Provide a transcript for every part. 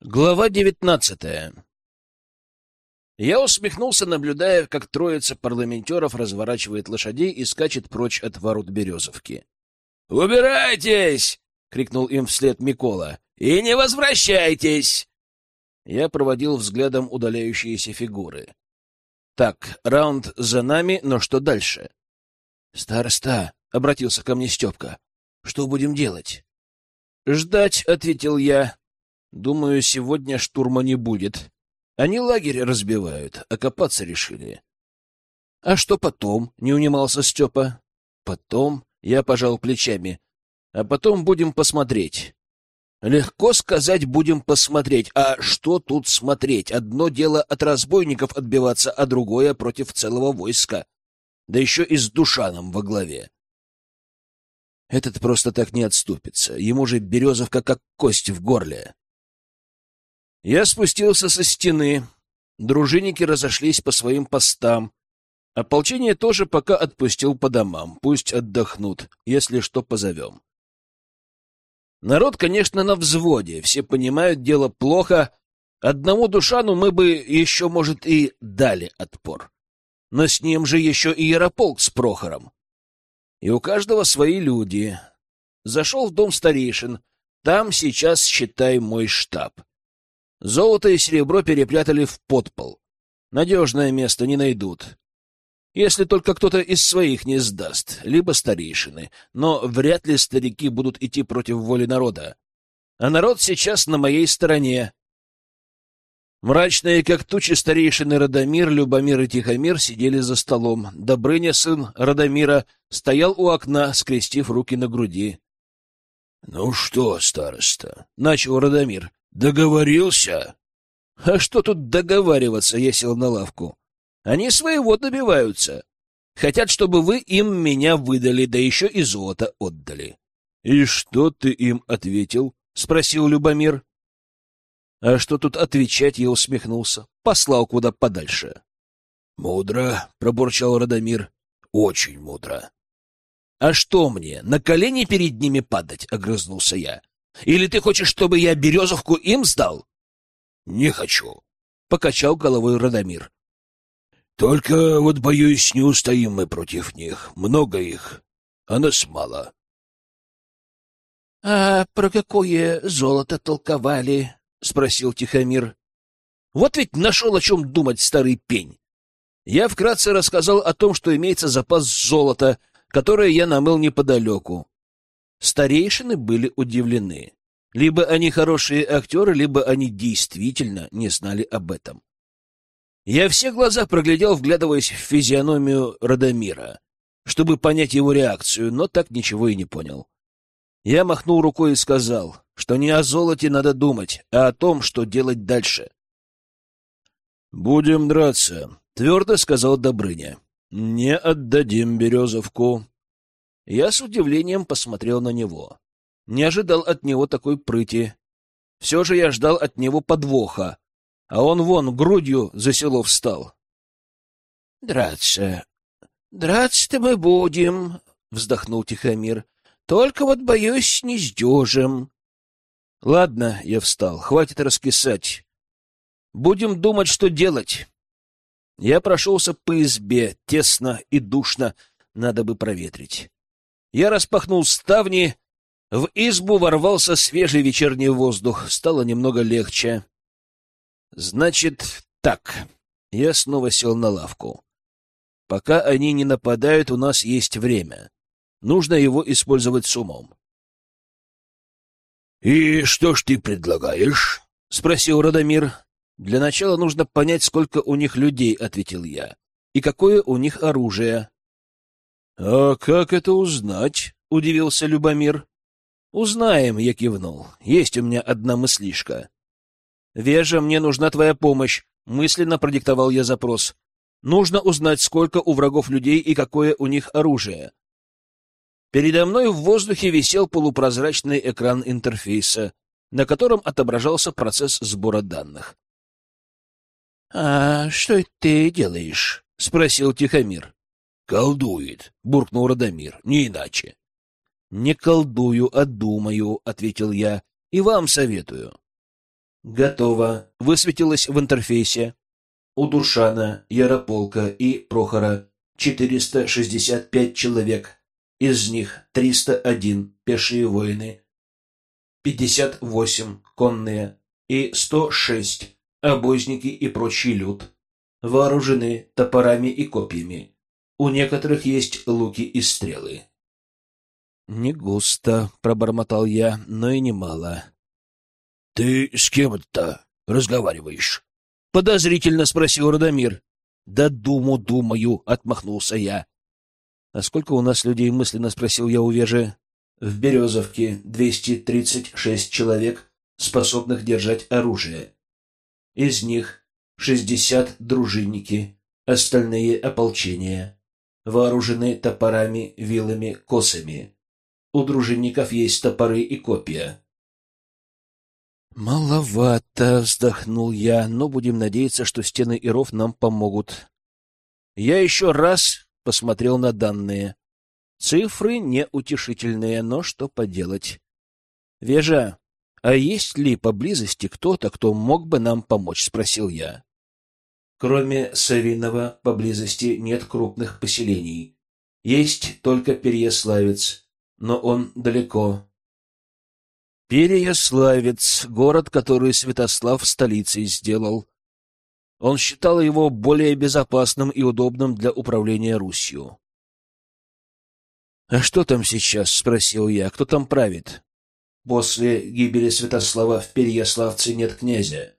Глава девятнадцатая Я усмехнулся, наблюдая, как троица парламентеров разворачивает лошадей и скачет прочь от ворот Березовки. «Убирайтесь!» — крикнул им вслед Микола. «И не возвращайтесь!» Я проводил взглядом удаляющиеся фигуры. «Так, раунд за нами, но что дальше?» «Староста!» — обратился ко мне Степка. «Что будем делать?» «Ждать», — ответил я. Думаю, сегодня штурма не будет. Они лагерь разбивают, а копаться решили. — А что потом? — не унимался Степа. — Потом? — я пожал плечами. — А потом будем посмотреть. Легко сказать «будем посмотреть». А что тут смотреть? Одно дело от разбойников отбиваться, а другое против целого войска. Да еще и с Душаном во главе. Этот просто так не отступится. Ему же Березовка как кость в горле. Я спустился со стены. Дружинники разошлись по своим постам. Ополчение тоже пока отпустил по домам. Пусть отдохнут, если что позовем. Народ, конечно, на взводе. Все понимают, дело плохо. Одному Душану мы бы еще, может, и дали отпор. Но с ним же еще и Ярополк с Прохором. И у каждого свои люди. Зашел в дом старейшин. Там сейчас, считай, мой штаб. Золото и серебро перепрятали в подпол. Надежное место не найдут. Если только кто-то из своих не сдаст, либо старейшины. Но вряд ли старики будут идти против воли народа. А народ сейчас на моей стороне. Мрачные, как тучи, старейшины Радомир, Любомир и Тихомир сидели за столом. Добрыня, сын Радомира, стоял у окна, скрестив руки на груди. — Ну что, староста? — начал Радомир. Договорился? А что тут договариваться, я сел на лавку. Они своего добиваются. Хотят, чтобы вы им меня выдали, да еще и золото отдали. — И что ты им ответил? — спросил Любомир. — А что тут отвечать, я усмехнулся. Послал куда подальше. — Мудро, — пробурчал Радомир. — Очень мудро. — А что мне, на колени перед ними падать? — огрызнулся я. Или ты хочешь, чтобы я Березовку им сдал? — Не хочу, — покачал головой Радомир. — Только вот, боюсь, не устоим мы против них. Много их, а нас мало. — А про какое золото толковали? — спросил Тихомир. — Вот ведь нашел о чем думать старый пень. Я вкратце рассказал о том, что имеется запас золота, которое я намыл неподалеку. Старейшины были удивлены. Либо они хорошие актеры, либо они действительно не знали об этом. Я все глаза проглядел, вглядываясь в физиономию Радомира, чтобы понять его реакцию, но так ничего и не понял. Я махнул рукой и сказал, что не о золоте надо думать, а о том, что делать дальше. «Будем драться», — твердо сказал Добрыня. «Не отдадим Березовку». Я с удивлением посмотрел на него. Не ожидал от него такой прыти. Все же я ждал от него подвоха, а он вон грудью за село встал. — Драться. Драться-то мы будем, — вздохнул Тихомир. — Только вот, боюсь, не сдюжим. — Ладно, я встал, хватит раскисать. Будем думать, что делать. Я прошелся по избе, тесно и душно, надо бы проветрить. Я распахнул ставни, в избу ворвался свежий вечерний воздух, стало немного легче. Значит, так. Я снова сел на лавку. Пока они не нападают, у нас есть время. Нужно его использовать с умом. — И что ж ты предлагаешь? — спросил Радомир. — Для начала нужно понять, сколько у них людей, — ответил я, — и какое у них оружие. — А как это узнать? — удивился Любомир. — Узнаем, — я кивнул. Есть у меня одна мыслишка. — Вежа, мне нужна твоя помощь, — мысленно продиктовал я запрос. Нужно узнать, сколько у врагов людей и какое у них оружие. Передо мной в воздухе висел полупрозрачный экран интерфейса, на котором отображался процесс сбора данных. — А что ты делаешь? — спросил Тихомир. «Колдует», — буркнул Радомир, — «не иначе». «Не колдую, а думаю», — ответил я, — «и вам советую». Готово. Высветилось в интерфейсе. У Душана, Ярополка и Прохора 465 человек. Из них 301 пешие воины, 58 конные и 106 обозники и прочий люд. Вооружены топорами и копьями. У некоторых есть луки и стрелы. «Не густо», — пробормотал я, — «но и немало». «Ты с кем-то разговариваешь?» — подозрительно спросил Радомир. «Да думу, думаю», — отмахнулся я. «А сколько у нас людей?» — мысленно спросил я у Вежи. «В Березовке 236 человек, способных держать оружие. Из них 60 дружинники, остальные — ополчения. Вооружены топорами, вилами, косами. У дружинников есть топоры и копья. «Маловато», — вздохнул я, — «но будем надеяться, что стены и ров нам помогут». Я еще раз посмотрел на данные. Цифры неутешительные, но что поделать. «Вежа, а есть ли поблизости кто-то, кто мог бы нам помочь?» — спросил я. Кроме Савинова, поблизости нет крупных поселений. Есть только Переяславец, но он далеко, Переяславец — город, который Святослав столицей сделал. Он считал его более безопасным и удобным для управления Русью. «А что там сейчас?» — спросил я. «Кто там правит?» «После гибели Святослава в Переяславце нет князя.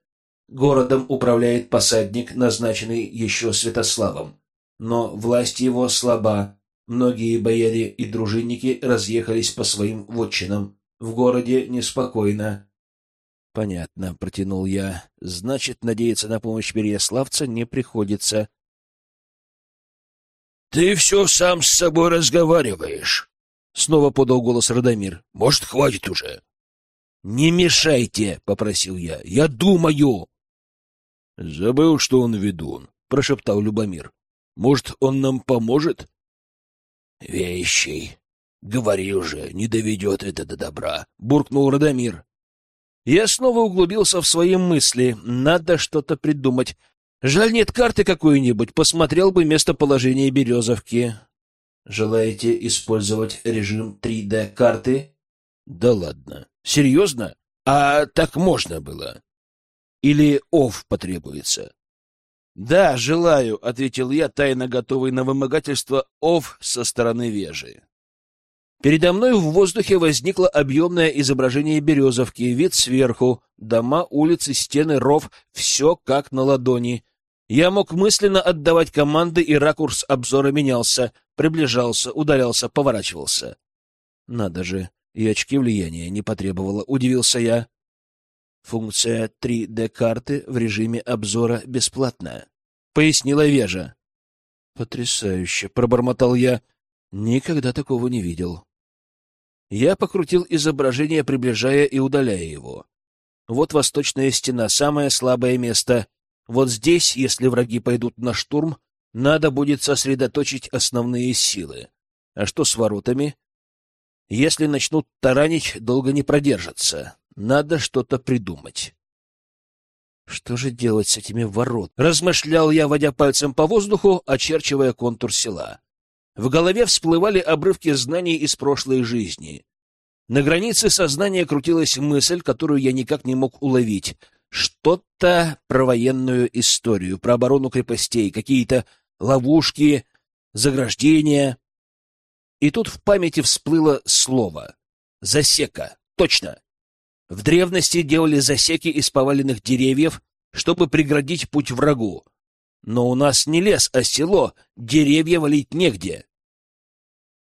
Городом управляет посадник, назначенный еще Святославом. Но власть его слаба. Многие бояре и дружинники разъехались по своим вотчинам. В городе неспокойно. — Понятно, — протянул я. — Значит, надеяться на помощь Переяславца не приходится. — Ты все сам с собой разговариваешь, — снова подал голос Радомир. — Может, хватит уже? — Не мешайте, — попросил я. — Я думаю. — Забыл, что он ведун, — прошептал Любомир. — Может, он нам поможет? — Вещей, Говори уже, не доведет это до добра, — буркнул Радомир. Я снова углубился в свои мысли. Надо что-то придумать. Жаль, нет карты какой-нибудь. Посмотрел бы местоположение Березовки. Желаете использовать режим 3D-карты? Да ладно. Серьезно? А так можно было? Или ОФ потребуется? Да, желаю, — ответил я, тайно готовый на вымогательство ОФ со стороны Вежи. Передо мной в воздухе возникло объемное изображение Березовки, вид сверху, дома, улицы, стены, ров — все как на ладони. Я мог мысленно отдавать команды, и ракурс обзора менялся, приближался, удалялся, поворачивался. Надо же, и очки влияния не потребовало, удивился я. Функция 3D-карты в режиме обзора бесплатная, — пояснила Вежа. Потрясающе, — пробормотал я. Никогда такого не видел. Я покрутил изображение, приближая и удаляя его. Вот восточная стена, самое слабое место. Вот здесь, если враги пойдут на штурм, надо будет сосредоточить основные силы. А что с воротами? Если начнут таранить, долго не продержатся. Надо что-то придумать. Что же делать с этими ворот? Размышлял я, водя пальцем по воздуху, очерчивая контур села. В голове всплывали обрывки знаний из прошлой жизни. На границе сознания крутилась мысль, которую я никак не мог уловить. Что-то про военную историю, про оборону крепостей, какие-то ловушки, заграждения. И тут в памяти всплыло слово. Засека. Точно. В древности делали засеки из поваленных деревьев, чтобы преградить путь врагу. Но у нас не лес, а село, деревья валить негде.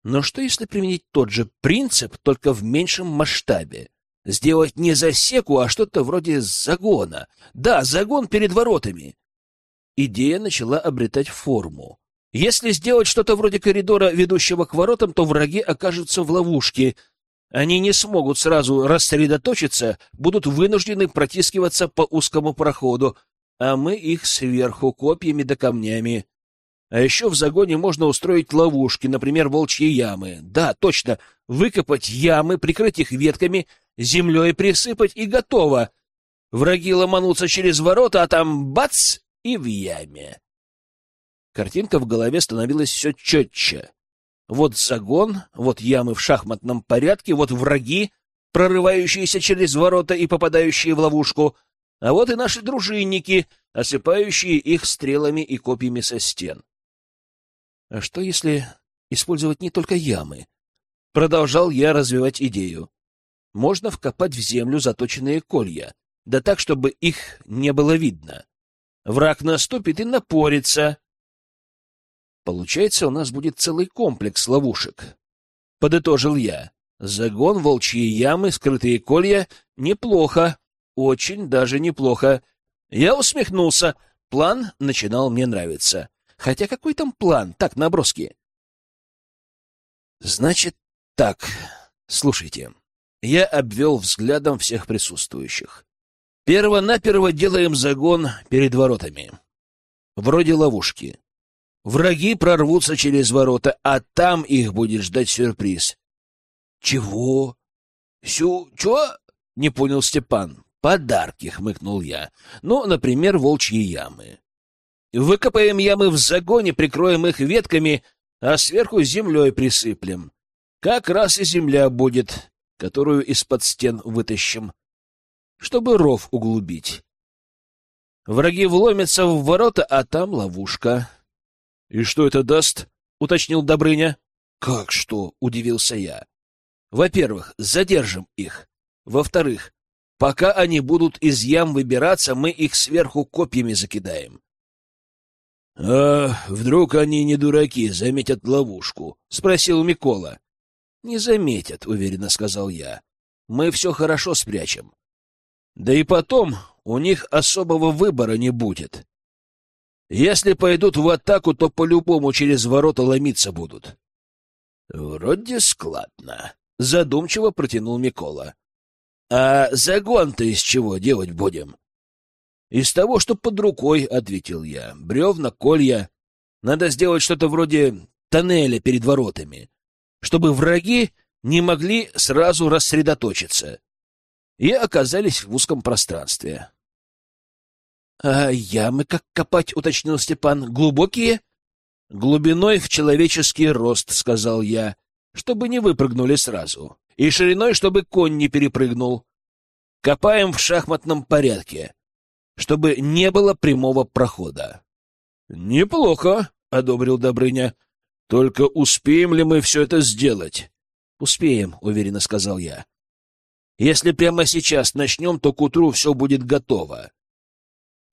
Но что если применить тот же принцип, только в меньшем масштабе? Сделать не засеку, а что-то вроде загона. Да, загон перед воротами. Идея начала обретать форму. Если сделать что-то вроде коридора, ведущего к воротам, то враги окажутся в ловушке. Они не смогут сразу рассредоточиться, будут вынуждены протискиваться по узкому проходу, а мы их сверху копьями да камнями. А еще в загоне можно устроить ловушки, например, волчьи ямы. Да, точно, выкопать ямы, прикрыть их ветками, землей присыпать и готово. Враги ломанутся через ворота, а там бац и в яме. Картинка в голове становилась все четче. Вот загон, вот ямы в шахматном порядке, вот враги, прорывающиеся через ворота и попадающие в ловушку, а вот и наши дружинники, осыпающие их стрелами и копьями со стен. А что, если использовать не только ямы? Продолжал я развивать идею. Можно вкопать в землю заточенные колья, да так, чтобы их не было видно. Враг наступит и напорится. Получается, у нас будет целый комплекс ловушек. Подытожил я. Загон, волчьи ямы, скрытые колья — неплохо, очень даже неплохо. Я усмехнулся. План начинал мне нравиться. Хотя какой там план? Так, наброски. Значит так, слушайте. Я обвел взглядом всех присутствующих. Перво-наперво делаем загон перед воротами. Вроде ловушки. Враги прорвутся через ворота, а там их будет ждать сюрприз. — Чего? — Сю... чё? — не понял Степан. — Подарки, — хмыкнул я. — Ну, например, волчьи ямы. Выкопаем ямы в загоне, прикроем их ветками, а сверху землей присыплем. Как раз и земля будет, которую из-под стен вытащим чтобы ров углубить. Враги вломятся в ворота, а там ловушка. — И что это даст? — уточнил Добрыня. — Как что? — удивился я. — Во-первых, задержим их. Во-вторых, пока они будут из ям выбираться, мы их сверху копьями закидаем. — А вдруг они не дураки, заметят ловушку? — спросил Микола. — Не заметят, — уверенно сказал я. — Мы все хорошо спрячем. Да и потом у них особого выбора не будет. Если пойдут в атаку, то по-любому через ворота ломиться будут. — Вроде складно, — задумчиво протянул Микола. — А загон-то из чего делать будем? — Из того, что под рукой, — ответил я. — Бревна, колья. Надо сделать что-то вроде тоннеля перед воротами, чтобы враги не могли сразу рассредоточиться и оказались в узком пространстве. — А ямы как копать? — уточнил Степан. — Глубокие? — Глубиной в человеческий рост, — сказал я, — чтобы не выпрыгнули сразу. И шириной, чтобы конь не перепрыгнул. Копаем в шахматном порядке, чтобы не было прямого прохода. — Неплохо, — одобрил Добрыня. — Только успеем ли мы все это сделать? — Успеем, — уверенно сказал я. Если прямо сейчас начнем, то к утру все будет готово.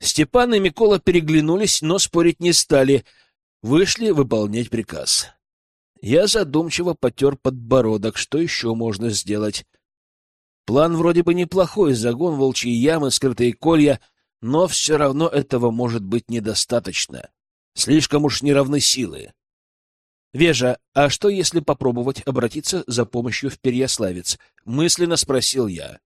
Степан и Микола переглянулись, но спорить не стали. Вышли выполнять приказ. Я задумчиво потер подбородок. Что еще можно сделать? План вроде бы неплохой, загон волчьей ямы, скрытые колья, но все равно этого может быть недостаточно. Слишком уж неравны силы. «Вежа, а что, если попробовать обратиться за помощью в Переяславец?» — мысленно спросил я.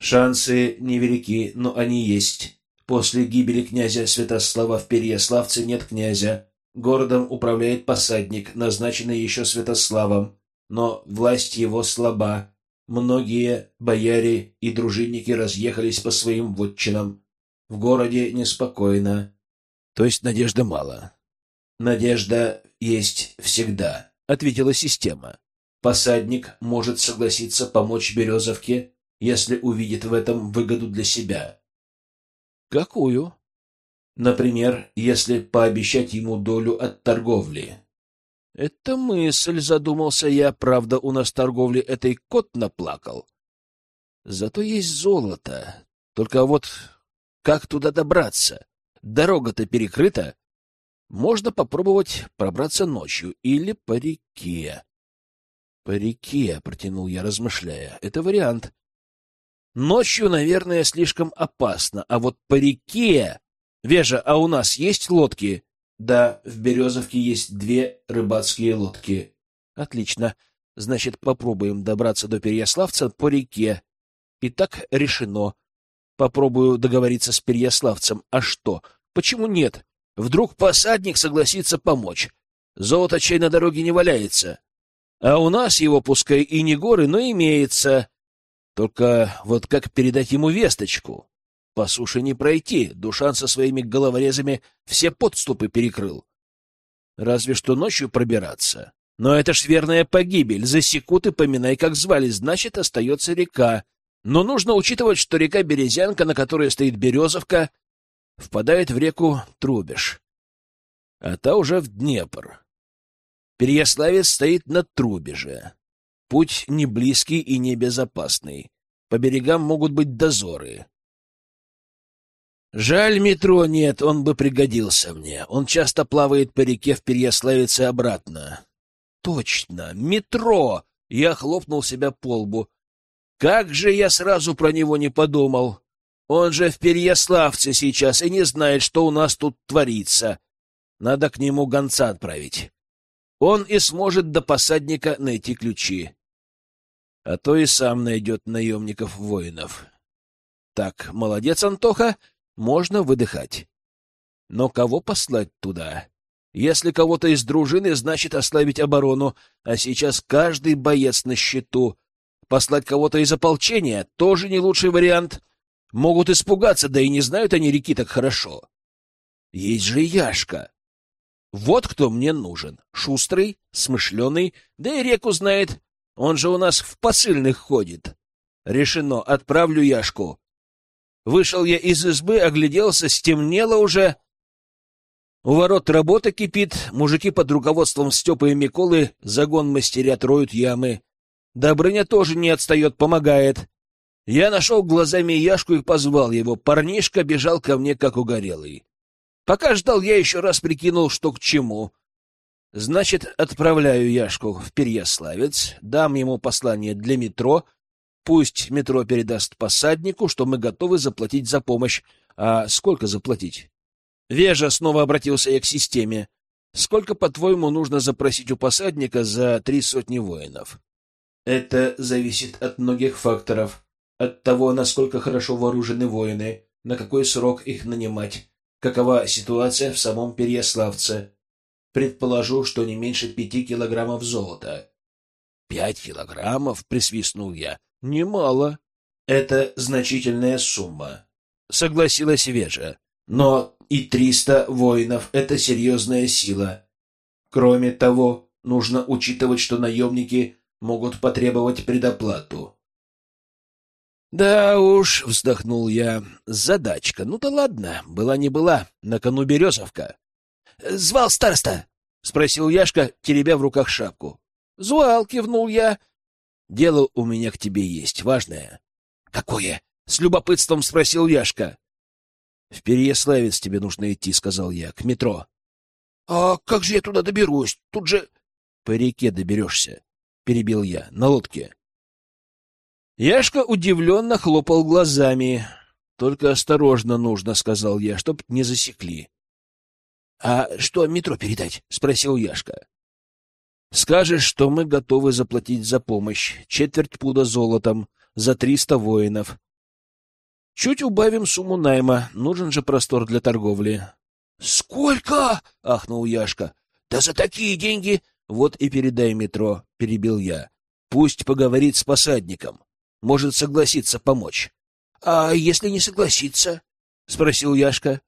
«Шансы невелики, но они есть. После гибели князя Святослава в Переяславце нет князя. Городом управляет посадник, назначенный еще Святославом, но власть его слаба. Многие бояре и дружинники разъехались по своим вотчинам. В городе неспокойно. То есть надежды мало. Надежда есть всегда, ответила система. Посадник может согласиться помочь Березовке, если увидит в этом выгоду для себя. Какую? Например, если пообещать ему долю от торговли. Это мысль, задумался я. Правда, у нас торговли этой кот наплакал. Зато есть золото. Только вот как туда добраться? Дорога-то перекрыта. Можно попробовать пробраться ночью или по реке. По реке, протянул я, размышляя. Это вариант. Ночью, наверное, слишком опасно, а вот по реке... Вежа, а у нас есть лодки? Да, в Березовке есть две рыбацкие лодки. Отлично. Значит, попробуем добраться до Переяславца по реке. Итак, решено. Попробую договориться с Переяславцем. А что? Почему нет? Вдруг посадник согласится помочь. Золото чай на дороге не валяется. А у нас его, пускай и не горы, но имеется. Только вот как передать ему весточку? По суше не пройти, Душан со своими головорезами все подступы перекрыл. Разве что ночью пробираться. Но это ж верная погибель. Засекут и поминай, как звали, значит, остается река. Но нужно учитывать, что река Березянка, на которой стоит Березовка, впадает в реку Трубеж. А та уже в Днепр. Переяславец стоит на Трубеже. Путь не близкий и небезопасный. По берегам могут быть дозоры. Жаль, метро нет, он бы пригодился мне. Он часто плавает по реке в Переяславице обратно. Точно, метро! Я хлопнул себя по лбу. Как же я сразу про него не подумал! Он же в Переяславце сейчас и не знает, что у нас тут творится. Надо к нему гонца отправить. Он и сможет до посадника найти ключи. А то и сам найдет наемников-воинов. Так, молодец, Антоха, можно выдыхать. Но кого послать туда? Если кого-то из дружины, значит ослабить оборону, а сейчас каждый боец на счету. Послать кого-то из ополчения — тоже не лучший вариант. Могут испугаться, да и не знают они реки так хорошо. Есть же Яшка. Вот кто мне нужен. Шустрый, смышленый, да и реку знает. Он же у нас в посыльных ходит. Решено, отправлю Яшку. Вышел я из избы, огляделся, стемнело уже. У ворот работа кипит, мужики под руководством Степы и Миколы загон мастерят, роют ямы. Добрыня тоже не отстает, помогает. Я нашел глазами Яшку и позвал его. Парнишка бежал ко мне, как угорелый. Пока ждал, я еще раз прикинул, что к чему. Значит, отправляю Яшку в Переяславец, дам ему послание для метро. Пусть метро передаст посаднику, что мы готовы заплатить за помощь. А сколько заплатить? Вежа снова обратился я к системе. Сколько, по-твоему, нужно запросить у посадника за три сотни воинов? Это зависит от многих факторов. От того, насколько хорошо вооружены воины, на какой срок их нанимать, какова ситуация в самом Переяславце. Предположу, что не меньше пяти килограммов золота. «Пять килограммов?» — присвистнул я. «Немало». «Это значительная сумма», — согласилась Вежа. «Но и триста воинов — это серьезная сила. Кроме того, нужно учитывать, что наемники могут потребовать предоплату. «Да уж», — вздохнул я, — «задачка. Ну да ладно, была не была, на кону Березовка». «Звал староста?» — спросил Яшка, теребя в руках шапку. «Звал», — кивнул я. «Дело у меня к тебе есть, важное». «Какое?» — с любопытством спросил Яшка. «В Переяславец тебе нужно идти», — сказал я, — «к метро». «А как же я туда доберусь? Тут же...» «По реке доберешься», — перебил я, — «на лодке». Яшка удивленно хлопал глазами. «Только осторожно нужно», — сказал я, — «чтоб не засекли». «А что метро передать?» — спросил Яшка. «Скажешь, что мы готовы заплатить за помощь четверть пуда золотом за триста воинов. Чуть убавим сумму найма, нужен же простор для торговли». «Сколько?» — ахнул Яшка. «Да за такие деньги...» «Вот и передай метро», — перебил я. «Пусть поговорит с посадником» может согласиться помочь. — А если не согласится? — спросил Яшка. —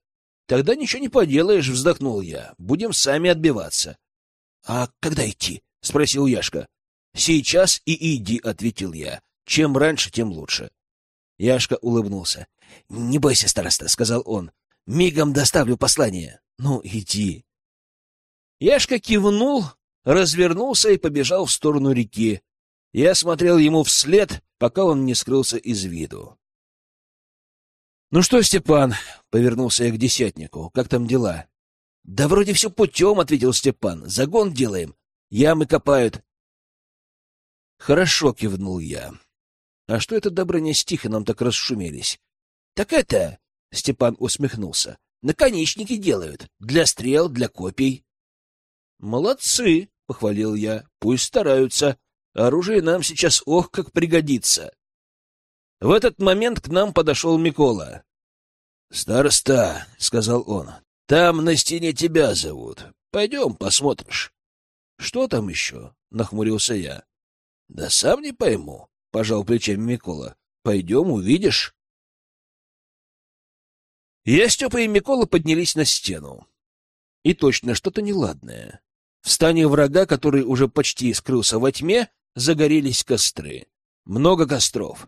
Тогда ничего не поделаешь, — вздохнул я. — Будем сами отбиваться. — А когда идти? — спросил Яшка. — Сейчас и иди, — ответил я. — Чем раньше, тем лучше. Яшка улыбнулся. — Не бойся, староста, — сказал он. — Мигом доставлю послание. Ну, иди. Яшка кивнул, развернулся и побежал в сторону реки. Я смотрел ему вслед, пока он не скрылся из виду. «Ну что, Степан?» — повернулся я к десятнику. «Как там дела?» «Да вроде все путем», — ответил Степан. «Загон делаем. Ямы копают». «Хорошо», — кивнул я. «А что это Добрыня с Тихоном так расшумелись?» «Так это...» — Степан усмехнулся. «Наконечники делают. Для стрел, для копий». «Молодцы», — похвалил я. «Пусть стараются. Оружие нам сейчас ох как пригодится. В этот момент к нам подошел Микола. «Староста», — сказал он, — «там на стене тебя зовут. Пойдем, посмотришь». «Что там еще?» — нахмурился я. «Да сам не пойму», — пожал плечами Микола. Пойдем, увидишь. Я, Степа и Микола поднялись на стену. И точно что-то неладное. В стане врага, который уже почти скрылся во тьме, загорелись костры. Много костров.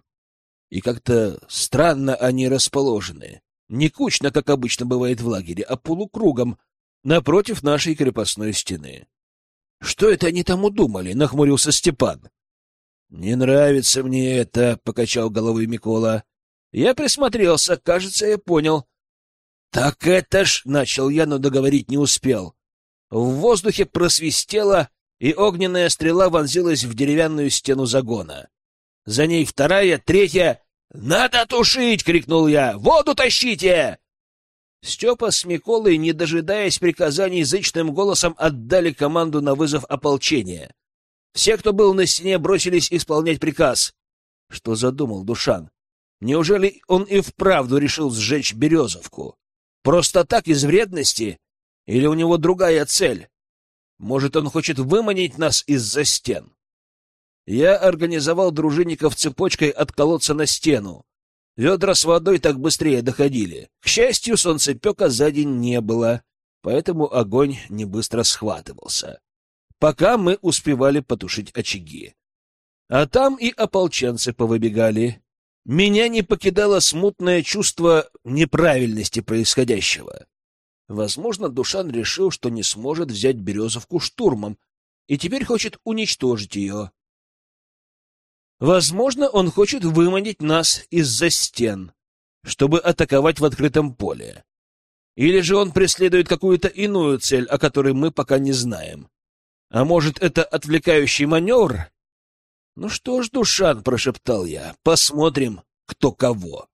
И как-то странно они расположены. Не кучно, как обычно бывает в лагере, а полукругом, напротив нашей крепостной стены. — Что это они там удумали? — нахмурился Степан. — Не нравится мне это, — покачал головой Микола. Я присмотрелся, кажется, я понял. — Так это ж... — начал я, но договорить не успел. В воздухе просвистело, и огненная стрела вонзилась в деревянную стену загона. За ней вторая, третья. «Надо тушить!» — крикнул я. «Воду тащите!» Степа с Миколой, не дожидаясь приказаний, зычным голосом отдали команду на вызов ополчения. Все, кто был на стене, бросились исполнять приказ. Что задумал Душан? Неужели он и вправду решил сжечь Березовку? Просто так, из вредности? Или у него другая цель? Может, он хочет выманить нас из-за стен? Я организовал дружинников цепочкой от колодца на стену. Ведра с водой так быстрее доходили. К счастью, солнцепека за день не было, поэтому огонь не быстро схватывался. Пока мы успевали потушить очаги. А там и ополченцы повыбегали. Меня не покидало смутное чувство неправильности происходящего. Возможно, Душан решил, что не сможет взять Березовку штурмом, и теперь хочет уничтожить ее. Возможно, он хочет выманить нас из-за стен, чтобы атаковать в открытом поле. Или же он преследует какую-то иную цель, о которой мы пока не знаем. А может, это отвлекающий маневр? Ну что ж, Душан, — прошептал я, — посмотрим, кто кого.